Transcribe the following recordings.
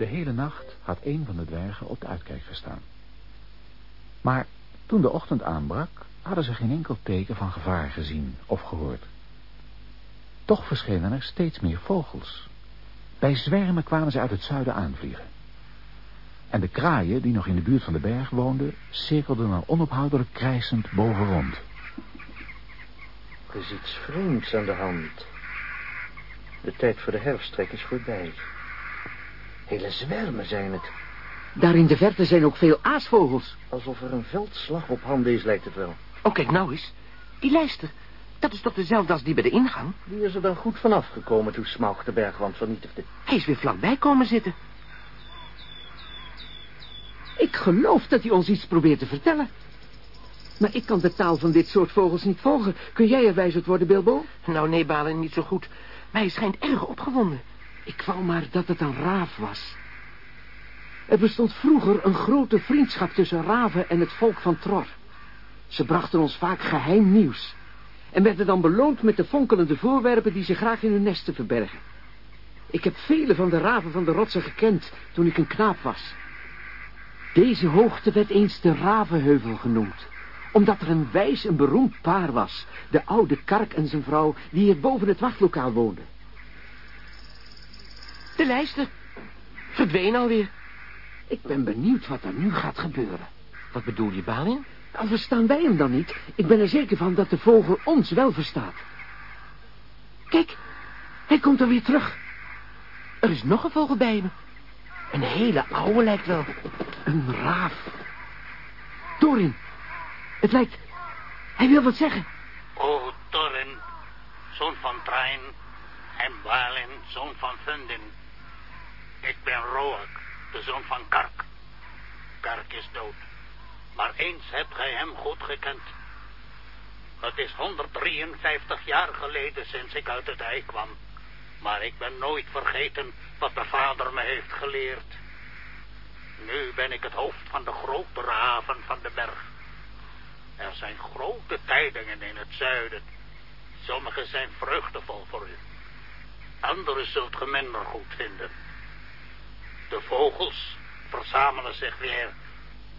De hele nacht had een van de dwergen op de uitkijk gestaan. Maar toen de ochtend aanbrak, hadden ze geen enkel teken van gevaar gezien of gehoord. Toch verschenen er steeds meer vogels. Bij zwermen kwamen ze uit het zuiden aanvliegen. En de kraaien, die nog in de buurt van de berg woonden, cirkelden er onophoudelijk krijsend boven rond. Er is iets vreemds aan de hand. De tijd voor de herfsttrek is voorbij. Hele zwermen zijn het. Daar in de verte zijn ook veel aasvogels. Alsof er een veldslag op handen is, lijkt het wel. Oh, kijk nou eens. Die lijster. Dat is toch dezelfde als die bij de ingang? Wie is er dan goed vanaf gekomen toen Smaug de bergwand vernietigde? Hij is weer vlakbij komen zitten. Ik geloof dat hij ons iets probeert te vertellen. Maar ik kan de taal van dit soort vogels niet volgen. Kun jij er wijs worden, Bilbo? Nou, nee, Balen, niet zo goed. Maar hij schijnt erg opgewonden. Ik wou maar dat het een raaf was. Er bestond vroeger een grote vriendschap tussen raven en het volk van Tror. Ze brachten ons vaak geheim nieuws. En werden dan beloond met de fonkelende voorwerpen die ze graag in hun nesten verbergen. Ik heb vele van de raven van de rotsen gekend toen ik een knaap was. Deze hoogte werd eens de Ravenheuvel genoemd omdat er een wijs en beroemd paar was. De oude Kark en zijn vrouw, die hier boven het wachtlokaal woonden. De lijster. Verdween alweer. Ik ben benieuwd wat er nu gaat gebeuren. Wat bedoel je, Balin? Al verstaan wij hem dan niet. Ik ben er zeker van dat de vogel ons wel verstaat. Kijk, hij komt er weer terug. Er is nog een vogel bij me. Een hele oude lijkt wel. Een raaf. Dorin, het lijkt... Hij wil wat zeggen. O, Thorin, zoon van Train, en Balin, zoon van Fundin. Ik ben Roak, de zoon van Kark. Kark is dood. Maar eens hebt gij hem goed gekend. Het is 153 jaar geleden sinds ik uit het ei kwam. Maar ik ben nooit vergeten wat de vader me heeft geleerd. Nu ben ik het hoofd van de grotere haven van de berg. Er zijn grote tijdingen in het zuiden. Sommige zijn vreugdevol voor u. Andere zult ge minder goed vinden. De vogels verzamelen zich weer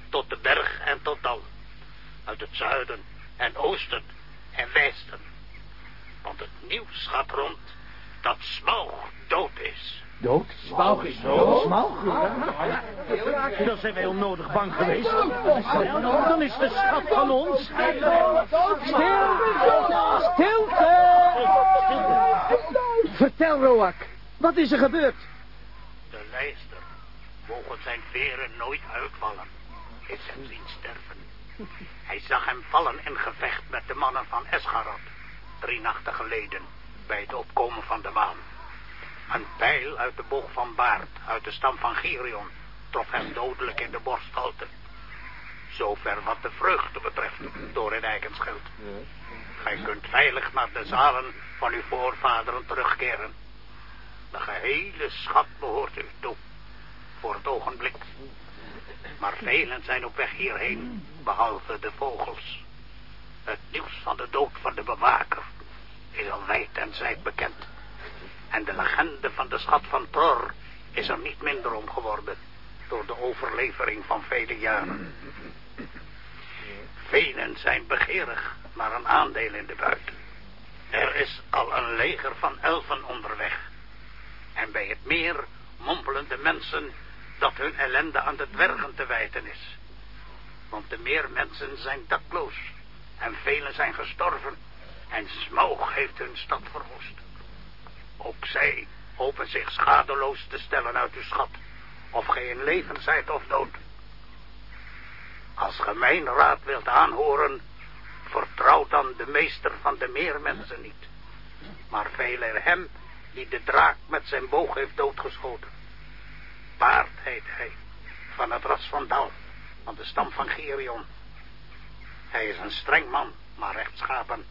tot de berg en tot dal. Uit het zuiden en oosten en westen. Want het nieuws gaat rond dat Smaug dood is. Dood? Smaug is dood. Smaug? Dan zijn wij onnodig bang geweest. Dan is de schat van ons. Stil! Stilte! Vertel, Roak. Wat is er gebeurd? De lijster, mogen zijn veren nooit uitvallen, is hem zien sterven. Hij zag hem vallen in gevecht met de mannen van Esgaroth, drie nachten geleden, bij het opkomen van de maan. Een pijl uit de boog van Baard, uit de stam van Gerion, trof hem dodelijk in de borsthalte. Zover wat de vreugde betreft, door het eigenschild. Gij kunt veilig naar de zalen van uw voorvaderen terugkeren. De gehele schat behoort u toe, voor het ogenblik. Maar velen zijn op weg hierheen, behalve de vogels. Het nieuws van de dood van de bewaker is al wijd en zijd bekend. En de legende van de schat van Thor is er niet minder om geworden door de overlevering van vele jaren. Velen zijn begeerig naar een aandeel in de buit. Er is al een leger van elfen onderweg. En bij het meer mompelen de mensen dat hun ellende aan de dwergen te wijten is. Want de meermensen zijn dakloos en velen zijn gestorven en Smaug heeft hun stad verwoest. Ook zij hopen zich schadeloos te stellen uit uw schat, of gij in leven zijt of dood. Als ge mijn raad wilt aanhoren, vertrouw dan de meester van de meermensen niet, maar veel er hem die de draak met zijn boog heeft doodgeschoten. Paard heet hij, van het ras van Dal, van de stam van Gerion. Hij is een streng man, maar rechtschapen.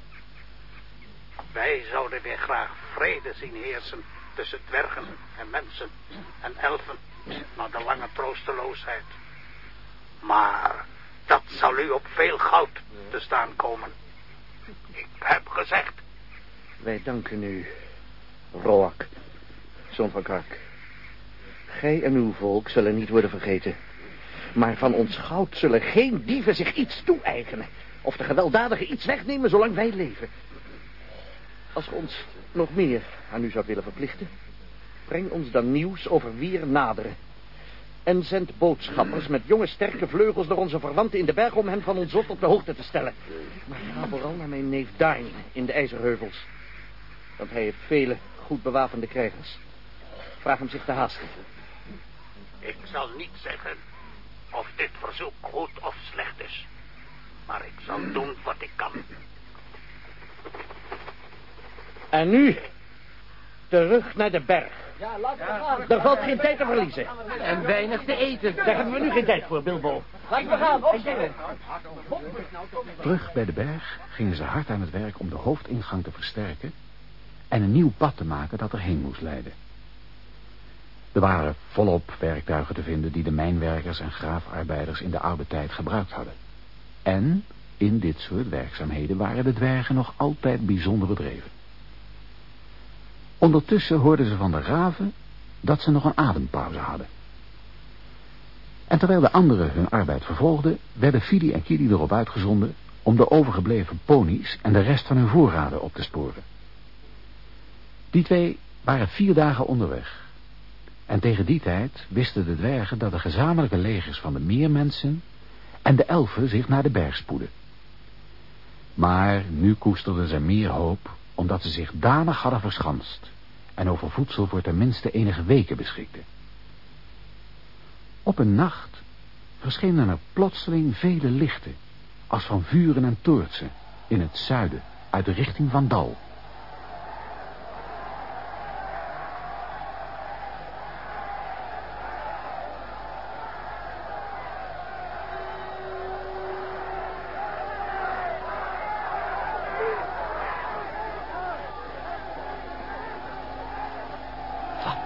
Wij zouden weer graag vrede zien heersen tussen dwergen en mensen en elfen na de lange troosteloosheid. Maar dat zal u op veel goud te staan komen. Ik heb gezegd. Wij danken u, Roak, zoon van Kark. Gij en uw volk zullen niet worden vergeten. Maar van ons goud zullen geen dieven zich iets toe-eigenen. Of de gewelddadige iets wegnemen zolang wij leven. Als ge ons nog meer aan u zou willen verplichten... breng ons dan nieuws over wie er naderen. En zend boodschappers met jonge sterke vleugels naar onze verwanten in de berg... om hen van ons zot op de hoogte te stellen. Maar ga vooral naar mijn neef Darn in de IJzerheuvels. Want hij heeft vele goed bewapende krijgers. Vraag hem zich te haasten. Ik zal niet zeggen of dit verzoek goed of slecht is. Maar ik zal doen wat ik kan. En nu, terug naar de berg. Ja, laten we gaan. Er valt geen tijd te verliezen. En weinig te eten. Daar hebben we nu geen tijd voor, Bilbo. Laten we gaan, opzitten. Terug bij de berg gingen ze hard aan het werk om de hoofdingang te versterken... en een nieuw pad te maken dat erheen moest leiden. Er waren volop werktuigen te vinden die de mijnwerkers en graafarbeiders in de oude tijd gebruikt hadden. En in dit soort werkzaamheden waren de dwergen nog altijd bijzonder bedreven. Ondertussen hoorden ze van de raven dat ze nog een adempauze hadden. En terwijl de anderen hun arbeid vervolgden, werden Fili en Kili erop uitgezonden om de overgebleven ponies en de rest van hun voorraden op te sporen. Die twee waren vier dagen onderweg. En tegen die tijd wisten de dwergen dat de gezamenlijke legers van de meermensen en de elfen zich naar de berg spoeden. Maar nu koesterden ze meer hoop, omdat ze zich danig hadden verschanst en over voedsel voor tenminste enige weken beschikten. Op een nacht verschenen er plotseling vele lichten, als van vuren en toortsen, in het zuiden, uit de richting van Dal.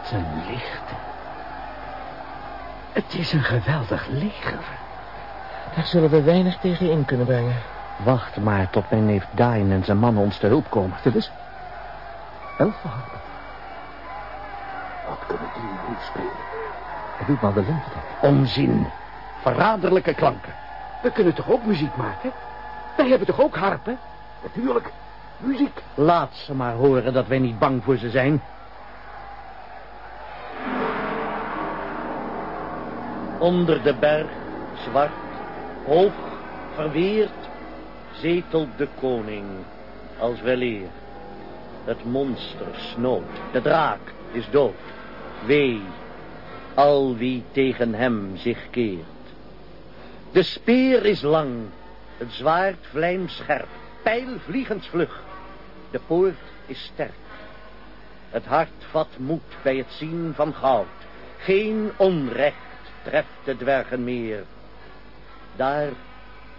Wat een lichten. Het is een geweldig leger. Daar zullen we weinig tegen in kunnen brengen. Wacht maar tot mijn neef Dain en zijn mannen ons te hulp komen. Stil eens. Elfenharpen. Wat kunnen die nu spelen? Het doet maar de lente. Onzin. Verraderlijke klanken. We kunnen toch ook muziek maken? Wij hebben toch ook harpen? Natuurlijk. Muziek. Laat ze maar horen dat wij niet bang voor ze zijn. Onder de berg, zwart, hoog, verweerd, zetelt de koning, als weleer. Het monster snoot, de draak is dood. Wee, al wie tegen hem zich keert. De speer is lang, het zwaard vlijmscherp, pijl vliegensvlug. De poort is sterk. Het hart vat moed bij het zien van goud. Geen onrecht treft de dwergen meer. Daar,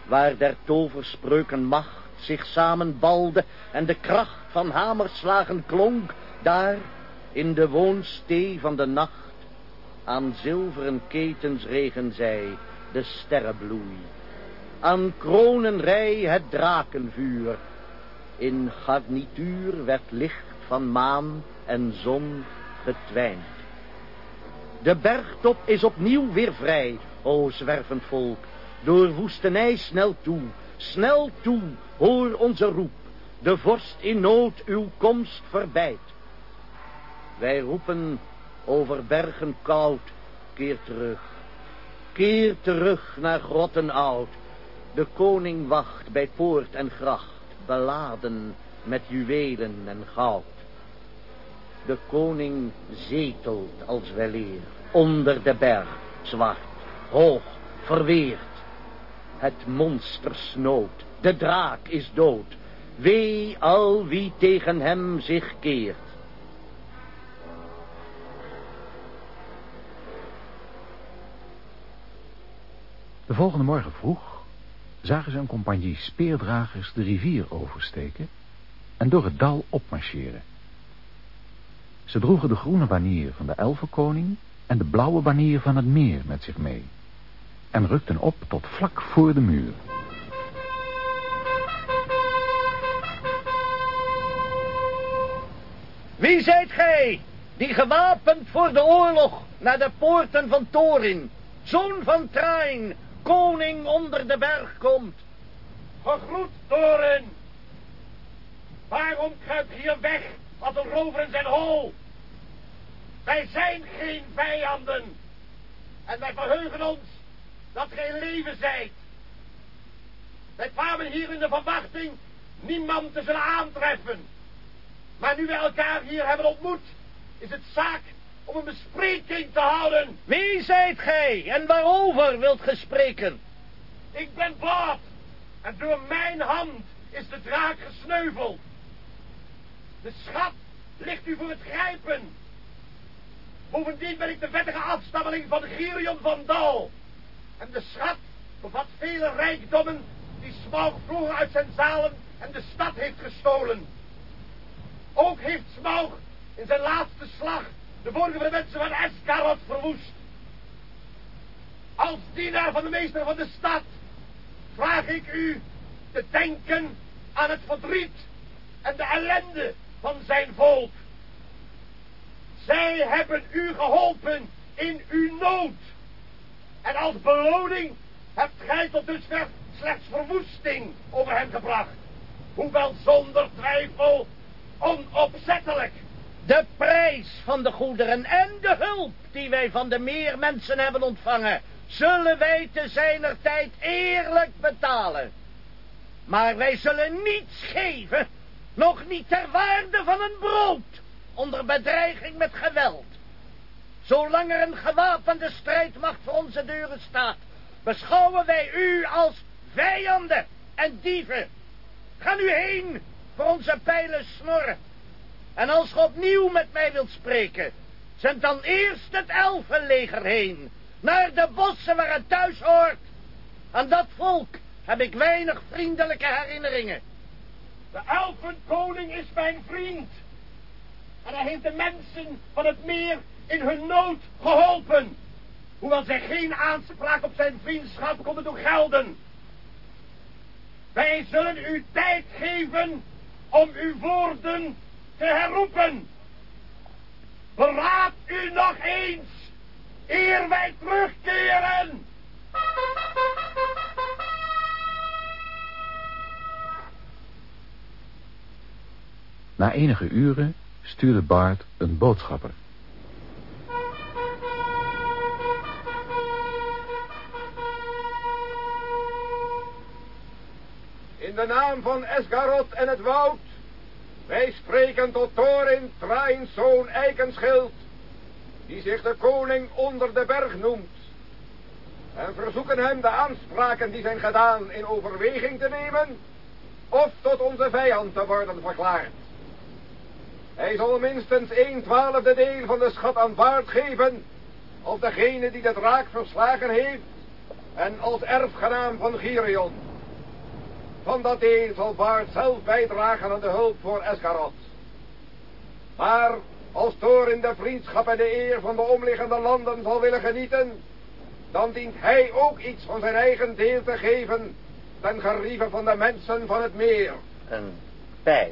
waar der toverspreuken macht zich samenbalde en de kracht van hamerslagen klonk, daar, in de woonstee van de nacht, aan zilveren ketens regen zij de sterrenbloei. Aan kronenrij het drakenvuur. In garnituur werd licht van maan en zon getwijnd. De bergtop is opnieuw weer vrij, o zwervend volk. Door woestenij snel toe, snel toe, hoor onze roep. De vorst in nood uw komst verbijt. Wij roepen over bergen koud, keer terug. Keer terug naar grotten oud. De koning wacht bij poort en gracht, beladen met juwelen en goud. De koning zetelt als weleer, onder de berg, zwart, hoog, verweerd. Het monster snoot, de draak is dood. Wee al wie tegen hem zich keert. De volgende morgen vroeg zagen ze een compagnie speerdragers de rivier oversteken en door het dal opmarcheren. Ze droegen de groene banier van de elfenkoning en de blauwe banier van het meer met zich mee en rukten op tot vlak voor de muur. Wie zijt gij? die gewapend voor de oorlog naar de poorten van Thorin, zoon van Train, koning onder de berg komt. Gegroet, Thorin. Waarom kruipt hier weg als een rover in zijn hol? Wij zijn geen vijanden. En wij verheugen ons dat gij leven zijt. Wij kwamen hier in de verwachting niemand te zullen aantreffen. Maar nu wij elkaar hier hebben ontmoet, is het zaak om een bespreking te houden. Wie zijt gij en waarover wilt ge spreken? Ik ben Bart en door mijn hand is de draak gesneuveld. De schat ligt u voor het grijpen. Bovendien ben ik de vettige afstammeling van Girion van Dal. En de schat bevat vele rijkdommen die Smaug vroeger uit zijn zalen en de stad heeft gestolen. Ook heeft Smaug in zijn laatste slag de vorige van mensen van Eskarot verwoest. Als dienaar van de meester van de stad vraag ik u te denken aan het verdriet en de ellende van zijn volk. Zij hebben u geholpen in uw nood. En als beloning hebt gij tot dusver slechts verwoesting over hem gebracht. Hoewel zonder twijfel onopzettelijk. De prijs van de goederen en de hulp die wij van de meer mensen hebben ontvangen, zullen wij te zijner tijd eerlijk betalen. Maar wij zullen niets geven, nog niet ter waarde van een brood, onder bedreiging met geweld. Zolang er een gewapende strijdmacht voor onze deuren staat, beschouwen wij u als vijanden en dieven. Ga nu heen voor onze pijlen snorren. En als ge opnieuw met mij wilt spreken, zend dan eerst het elfenleger heen, naar de bossen waar het thuis hoort. Aan dat volk heb ik weinig vriendelijke herinneringen. De elfenkoning is mijn vriend. En hij heeft de mensen van het meer in hun nood geholpen. Hoewel zij geen aanspraak op zijn vriendschap konden doen gelden. Wij zullen u tijd geven om uw woorden te herroepen. Beraad u nog eens, eer wij terugkeren. Na enige uren stuurde Bart een boodschapper. In de naam van Esgarot en het woud, wij spreken tot Thorin Trains zoon Eikenschild, die zich de koning onder de berg noemt, en verzoeken hem de aanspraken die zijn gedaan in overweging te nemen, of tot onze vijand te worden verklaard. Hij zal minstens een twaalfde deel van de schat aan Baard geven, als degene die de draak verslagen heeft, en als erfgenaam van Girion. Van dat deel zal Baard zelf bijdragen aan de hulp voor Eskarot. Maar als Thor in de vriendschap en de eer van de omliggende landen zal willen genieten, dan dient hij ook iets van zijn eigen deel te geven ten gerieve van de mensen van het meer. Een pijl.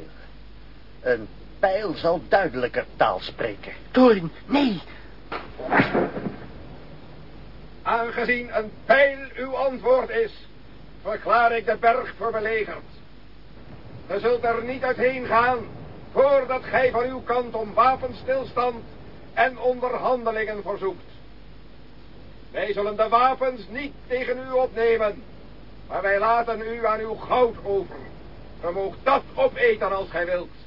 Een pijl zal duidelijker taal spreken. Thorin, nee. Aangezien een pijl uw antwoord is, verklaar ik de berg voor belegerd. Ge zult er niet uitheen gaan, voordat gij van uw kant om wapenstilstand en onderhandelingen verzoekt. Wij zullen de wapens niet tegen u opnemen, maar wij laten u aan uw goud over. Ge moogt dat opeten als gij wilt.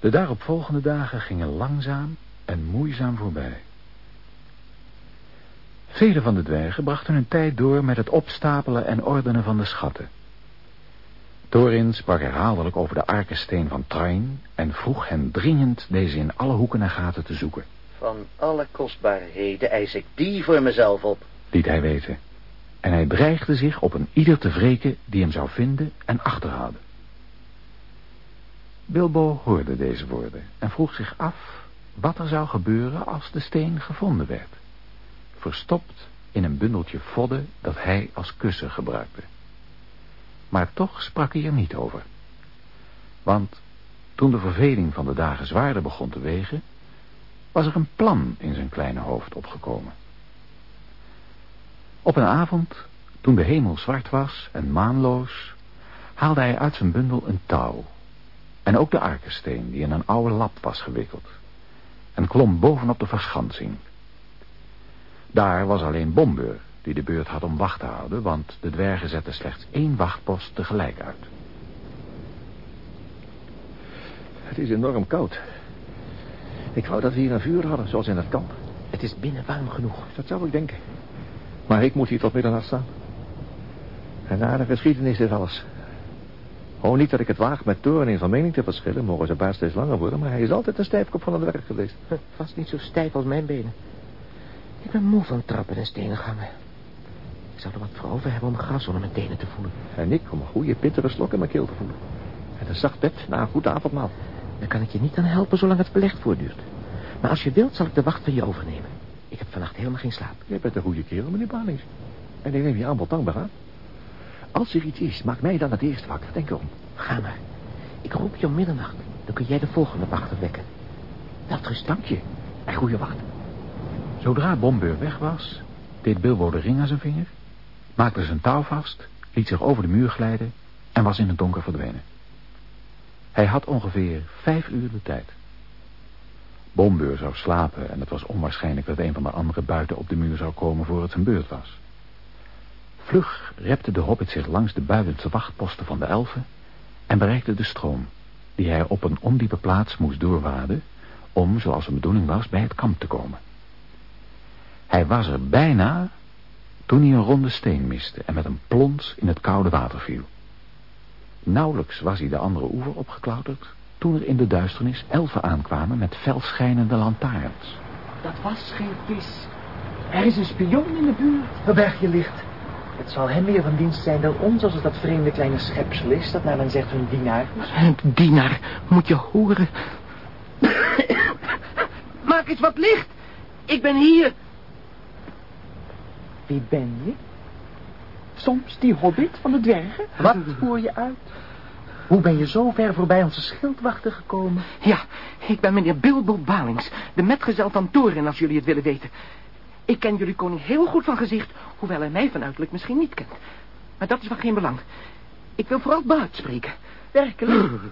De daaropvolgende dagen gingen langzaam en moeizaam voorbij. Vele van de dwergen brachten hun tijd door met het opstapelen en ordenen van de schatten. Thorin sprak herhaaldelijk over de arkensteen van Train en vroeg hen dringend deze in alle hoeken en gaten te zoeken. Van alle kostbaarheden eis ik die voor mezelf op. liet hij weten. En hij dreigde zich op een ieder te wreken die hem zou vinden en achterhalen. Bilbo hoorde deze woorden en vroeg zich af wat er zou gebeuren als de steen gevonden werd. Verstopt in een bundeltje vodden dat hij als kussen gebruikte. Maar toch sprak hij er niet over. Want toen de verveling van de dagen zwaarder begon te wegen, was er een plan in zijn kleine hoofd opgekomen. Op een avond, toen de hemel zwart was en maanloos, haalde hij uit zijn bundel een touw en ook de arkensteen die in een oude lap was gewikkeld en klom bovenop de verschansing. Daar was alleen Bombeur die de beurt had om wacht te houden, want de dwergen zetten slechts één wachtpost tegelijk uit. Het is enorm koud. Ik wou dat we hier een vuur hadden, zoals in het kamp. Het is binnen warm genoeg. Dat zou ik denken. Maar ik moet hier tot middernacht staan. En na de geschiedenis is alles. Oh, niet dat ik het waag met Toren in van mening te verschillen. Mogen zijn baas steeds langer worden. Maar hij is altijd een stijfkop van het werk geweest. Vast niet zo stijf als mijn benen. Ik ben moe van trappen en stenen gangen. Ik zou er wat voor over hebben om gras onder mijn tenen te voelen. En ik om een goede pittige slok in mijn keel te voelen. En een zacht bed na een goed avondmaal. Daar kan ik je niet aan helpen zolang het beleg voortduurt. Maar als je wilt, zal ik de wacht van je overnemen. Ik heb vannacht helemaal geen slaap. Jij bent een goede kerel, meneer Balings. En ik neem je aanbod dankbaar aan. Als er iets is, maak mij dan het eerst wakker. Denk erom. Ga maar. Ik roep je om middernacht. Dan kun jij de volgende wachter wekken. Welterusten. Dank je. En goede wacht. Zodra Bombeur weg was, deed Bilbo de ring aan zijn vinger, maakte zijn touw vast, liet zich over de muur glijden en was in het donker verdwenen. Hij had ongeveer vijf uur de tijd. Bombeur zou slapen en het was onwaarschijnlijk dat een van de anderen buiten op de muur zou komen voor het zijn beurt was. Vlug repte de hobbit zich langs de buitenste wachtposten van de elfen en bereikte de stroom, die hij op een ondiepe plaats moest doorwaden om, zoals zijn bedoeling was, bij het kamp te komen. Hij was er bijna toen hij een ronde steen miste en met een plons in het koude water viel. Nauwelijks was hij de andere oever opgeklauterd toen er in de duisternis elfen aankwamen met felschijnende lantaarns. Dat was geen vis. Er is een spion in de buurt. Verberg je licht. Het zal hem meer van dienst zijn dan ons als het dat vreemde kleine schepsel is dat naar men zegt hun dienaar. Een dienaar, moet je horen. Maak eens wat licht. Ik ben hier. Wie ben je? Soms die hobbit van de dwergen? Wat voer je uit? Hoe ben je zo ver voorbij onze schildwachten gekomen? Ja, ik ben meneer Bilbo Balings, de metgezel van Thorin, als jullie het willen weten. Ik ken jullie koning heel goed van gezicht, hoewel hij mij van uiterlijk misschien niet kent. Maar dat is van geen belang. Ik wil vooral Bart spreken. Werkelijk?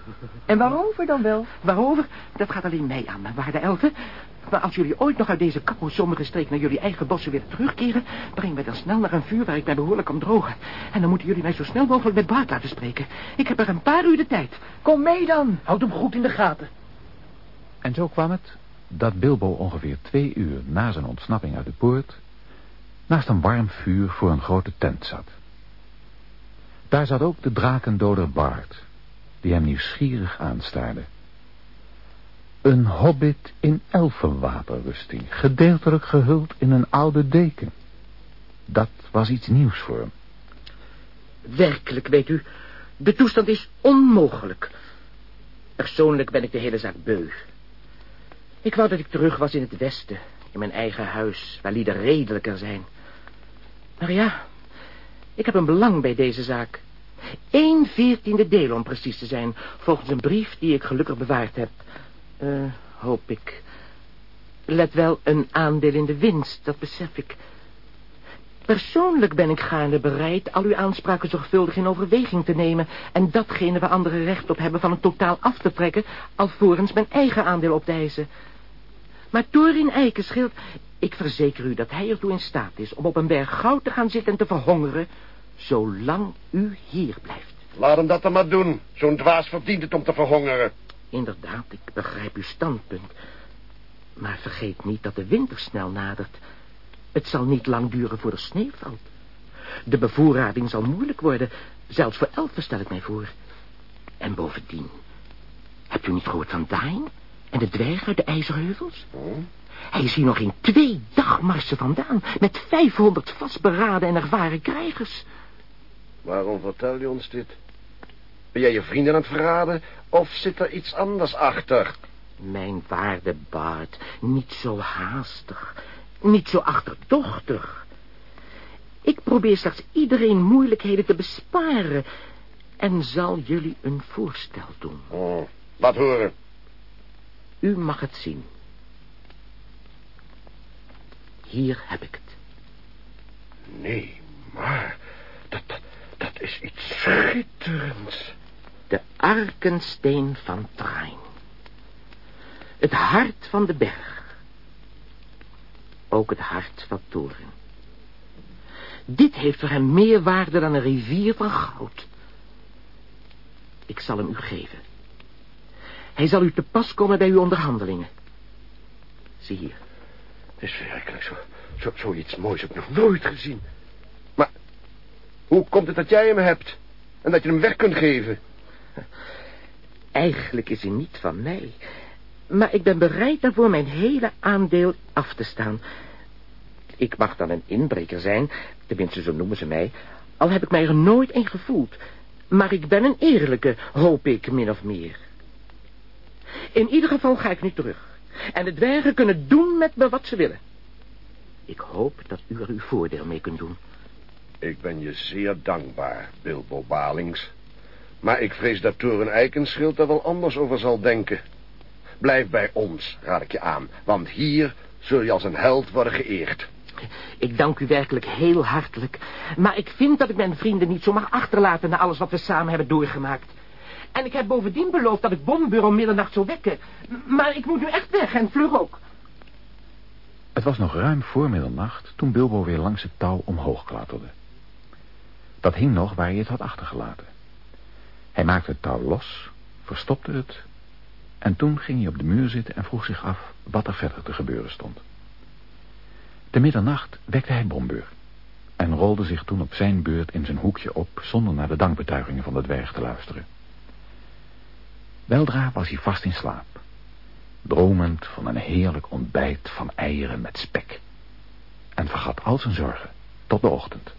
En waarover dan wel? Waarover? Dat gaat alleen mij aan, mijn waarde elfen. Maar als jullie ooit nog uit deze sommige streek naar jullie eigen bossen willen terugkeren... breng mij dan snel naar een vuur waar ik mij behoorlijk kan drogen. En dan moeten jullie mij zo snel mogelijk met Bart laten spreken. Ik heb er een paar uur de tijd. Kom mee dan. Houd hem goed in de gaten. En zo kwam het dat Bilbo ongeveer twee uur na zijn ontsnapping uit de poort... naast een warm vuur voor een grote tent zat. Daar zat ook de drakendoder Bart, die hem nieuwsgierig aanstaarde. Een hobbit in elfenwapenrusting, gedeeltelijk gehuld in een oude deken. Dat was iets nieuws voor hem. Werkelijk, weet u, de toestand is onmogelijk. Persoonlijk ben ik de hele zaak beu. Ik wou dat ik terug was in het westen, in mijn eigen huis, waar lieden redelijker zijn. Maar ja, ik heb een belang bij deze zaak. Eén veertiende deel om precies te zijn, volgens een brief die ik gelukkig bewaard heb. Eh, hoop ik. Let wel, een aandeel in de winst, dat besef ik. Persoonlijk ben ik gaarne bereid al uw aanspraken zorgvuldig in overweging te nemen... en datgene waar anderen recht op hebben van het totaal af te trekken... alvorens mijn eigen aandeel op te eisen. Maar Torin Eikenschild, ik verzeker u dat hij ertoe in staat is... om op een berg goud te gaan zitten en te verhongeren... zolang u hier blijft. Laat hem dat dan maar doen. Zo'n dwaas verdient het om te verhongeren. Inderdaad, ik begrijp uw standpunt. Maar vergeet niet dat de winter snel nadert. Het zal niet lang duren voor er sneeuw valt. De bevoorrading zal moeilijk worden. Zelfs voor elfen stel ik mij voor. En bovendien... Hebt u niet gehoord van Dain? En de dwerg uit de IJzerheuvels? Hij is hier nog in twee dagmarsen vandaan... met 500 vastberaden en ervaren krijgers. Waarom vertel je ons dit? Ben jij je vrienden aan het verraden? Of zit er iets anders achter? Mijn waarde Bart, niet zo haastig. Niet zo achterdochtig. Ik probeer straks iedereen moeilijkheden te besparen... en zal jullie een voorstel doen. Oh, laat horen. U mag het zien. Hier heb ik het. Nee, maar dat, dat, dat is iets schitterends. De arkensteen van Train. Het hart van de berg. Ook het hart van Toren. Dit heeft voor hem meer waarde dan een rivier van goud. Ik zal hem u geven. Hij zal u te pas komen bij uw onderhandelingen. Zie hier. Het is werkelijk zo, zo, zoiets moois heb ik nog nooit gezien. Maar hoe komt het dat jij hem hebt? En dat je hem weg kunt geven? Eigenlijk is hij niet van mij. Maar ik ben bereid daarvoor mijn hele aandeel af te staan. Ik mag dan een inbreker zijn, tenminste zo noemen ze mij... al heb ik mij er nooit in gevoeld. Maar ik ben een eerlijke, hoop ik, min of meer. In ieder geval ga ik nu terug. En de dwergen kunnen doen met me wat ze willen. Ik hoop dat u er uw voordeel mee kunt doen. Ik ben je zeer dankbaar, Bilbo Balings. Maar ik vrees dat Toren Eikenschild er wel anders over zal denken. Blijf bij ons, raad ik je aan. Want hier zul je als een held worden geëerd. Ik dank u werkelijk heel hartelijk. Maar ik vind dat ik mijn vrienden niet zo mag achterlaten... na alles wat we samen hebben doorgemaakt. En ik heb bovendien beloofd dat ik Bombur om middernacht zou wekken. Maar ik moet nu echt weg en vlug ook. Het was nog ruim voor middernacht toen Bilbo weer langs het touw omhoog klauterde. Dat hing nog waar hij het had achtergelaten. Hij maakte het touw los, verstopte het... en toen ging hij op de muur zitten en vroeg zich af wat er verder te gebeuren stond. Te middernacht wekte hij Bombur... en rolde zich toen op zijn beurt in zijn hoekje op... zonder naar de dankbetuigingen van de dwerg te luisteren. Weldra was hij vast in slaap. Dromend van een heerlijk ontbijt van eieren met spek. En vergat al zijn zorgen tot de ochtend.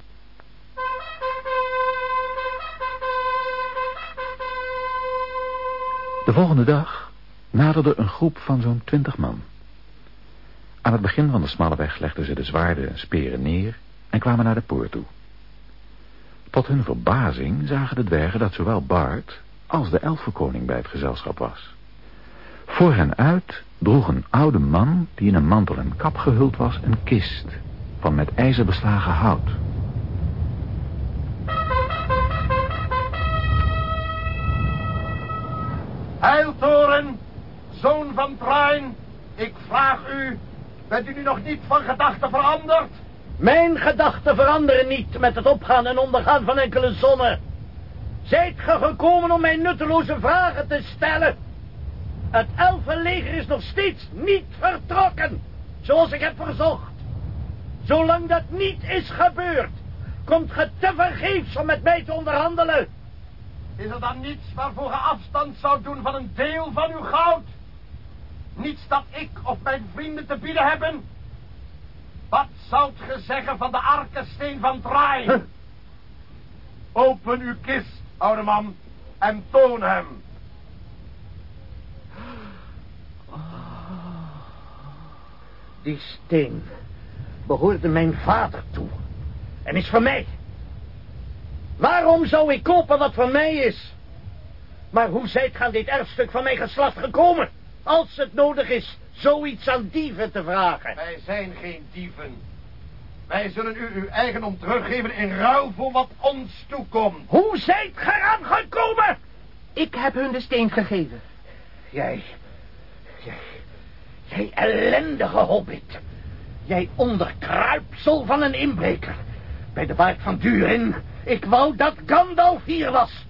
De volgende dag naderde een groep van zo'n twintig man. Aan het begin van de smalle weg legden ze de zwaarden en speren neer en kwamen naar de poort toe. Tot hun verbazing zagen de dwergen dat zowel Bart als de elfenkoning bij het gezelschap was. Voor hen uit droeg een oude man die in een mantel en kap gehuld was een kist van met ijzer beslagen hout. Heiltoren, zoon van Train, ik vraag u, bent u nu nog niet van gedachten veranderd? Mijn gedachten veranderen niet met het opgaan en ondergaan van enkele zonnen. Zijt ge gekomen om mij nutteloze vragen te stellen? Het elfenleger is nog steeds niet vertrokken, zoals ik heb verzocht. Zolang dat niet is gebeurd, komt ge te vergeefs om met mij te onderhandelen. Is er dan niets waarvoor ge afstand zou doen van een deel van uw goud? Niets dat ik of mijn vrienden te bieden hebben? Wat zoudt ge zeggen van de arkensteen van Draai? Open uw kist, oude man, en toon hem. Die steen behoorde mijn vader toe en is van mij. Waarom zou ik kopen wat van mij is? Maar hoe zijt ge aan dit erfstuk van mijn geslacht gekomen? Als het nodig is zoiets aan dieven te vragen. Wij zijn geen dieven. Wij zullen u uw eigendom teruggeven in ruil voor wat ons toekomt. Hoe zijt ge eraan gekomen? Ik heb hun de steen gegeven. Jij, jij, jij ellendige hobbit. Jij onderkruipsel van een inbreker. Bij de waard van Durin. Ik wou dat Gandalf hier was.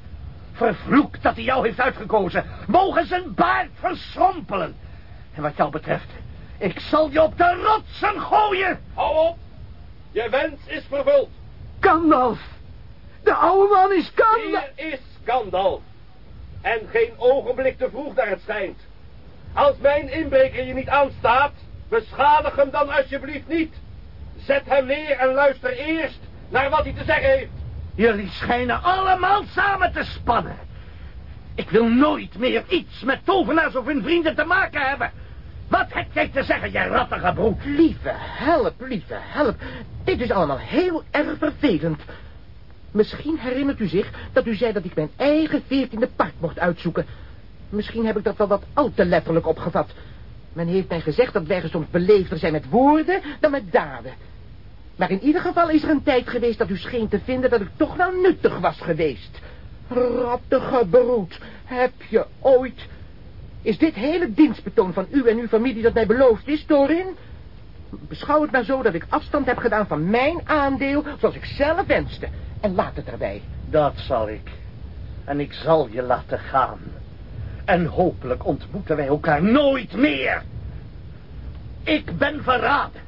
Vervloekt dat hij jou heeft uitgekozen. Mogen zijn baard verschrompelen. En wat jou betreft, ik zal je op de rotsen gooien. Hou op. Je wens is vervuld. Gandalf! De oude man is Gandalf! Hier is Gandalf. En geen ogenblik te vroeg naar het schijnt. Als mijn inbreker je niet aanstaat, beschadig hem dan alsjeblieft niet. Zet hem neer en luister eerst naar wat hij te zeggen heeft. Jullie schijnen allemaal samen te spannen. Ik wil nooit meer iets met tovenaars of hun vrienden te maken hebben. Wat heb jij te zeggen, jij rattige broek? Lieve help, lieve help. Dit is allemaal heel erg vervelend. Misschien herinnert u zich dat u zei dat ik mijn eigen veertiende part mocht uitzoeken. Misschien heb ik dat wel wat al te letterlijk opgevat. Men heeft mij gezegd dat wij soms beleefder zijn met woorden dan met daden. Maar in ieder geval is er een tijd geweest dat u scheen te vinden dat ik toch wel nuttig was geweest. Rattige broed, heb je ooit... Is dit hele dienstbetoon van u en uw familie dat mij beloofd is, Torin? Beschouw het maar zo dat ik afstand heb gedaan van mijn aandeel zoals ik zelf wenste. En laat het erbij. Dat zal ik. En ik zal je laten gaan. En hopelijk ontmoeten wij elkaar nooit meer. Ik ben verraden.